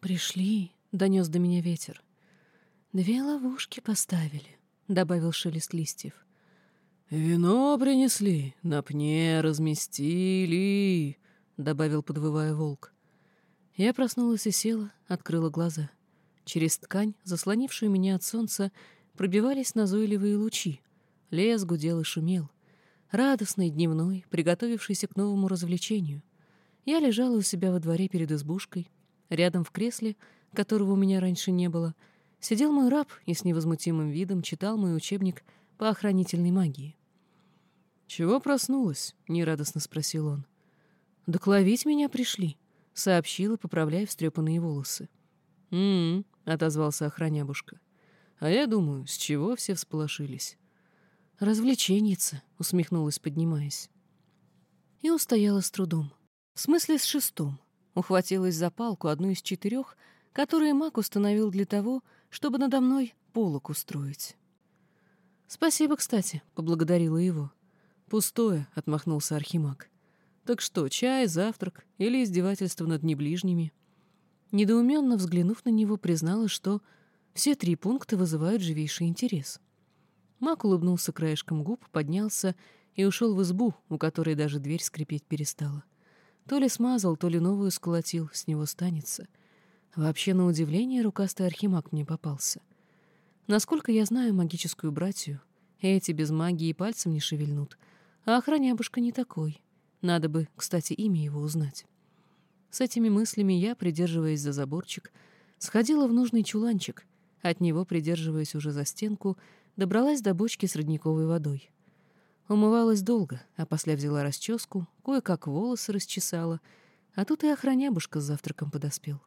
«Пришли», — донес до меня ветер. «Две ловушки поставили», — добавил шелест листьев. «Вино принесли, на пне разместили», — добавил, подвывая волк. Я проснулась и села, открыла глаза. Через ткань, заслонившую меня от солнца, пробивались назойливые лучи. Лес гудел и шумел. Радостный, дневной, приготовившийся к новому развлечению. Я лежала у себя во дворе перед избушкой. Рядом в кресле, которого у меня раньше не было, сидел мой раб и с невозмутимым видом читал мой учебник по охранительной магии. «Чего проснулась?» — нерадостно спросил он. «Докловить меня пришли», — сообщила, поправляя встрепанные волосы. «М-м», — отозвался охранябушка. «А я думаю, с чего все всполошились?» «Развлеченница», — усмехнулась, поднимаясь. И устояла с трудом. В смысле, с шестом. Ухватилась за палку, одну из четырех, которые маг установил для того, чтобы надо мной полок устроить. «Спасибо, кстати», — поблагодарила его. «Пустое», — отмахнулся Архимаг. «Так что, чай, завтрак или издевательство над неближними?» Недоуменно взглянув на него, признала, что все три пункта вызывают живейший интерес. Мак улыбнулся краешком губ, поднялся и ушел в избу, у которой даже дверь скрипеть перестала. То ли смазал, то ли новую сколотил, с него станется. Вообще, на удивление, рукастый архимаг мне попался. Насколько я знаю магическую братью, эти без магии пальцем не шевельнут, а охранябушка не такой. Надо бы, кстати, имя его узнать. С этими мыслями я, придерживаясь за заборчик, сходила в нужный чуланчик, от него, придерживаясь уже за стенку, добралась до бочки с родниковой водой. Умывалась долго, а после взяла расческу, кое-как волосы расчесала, а тут и охранябушка с завтраком подоспел.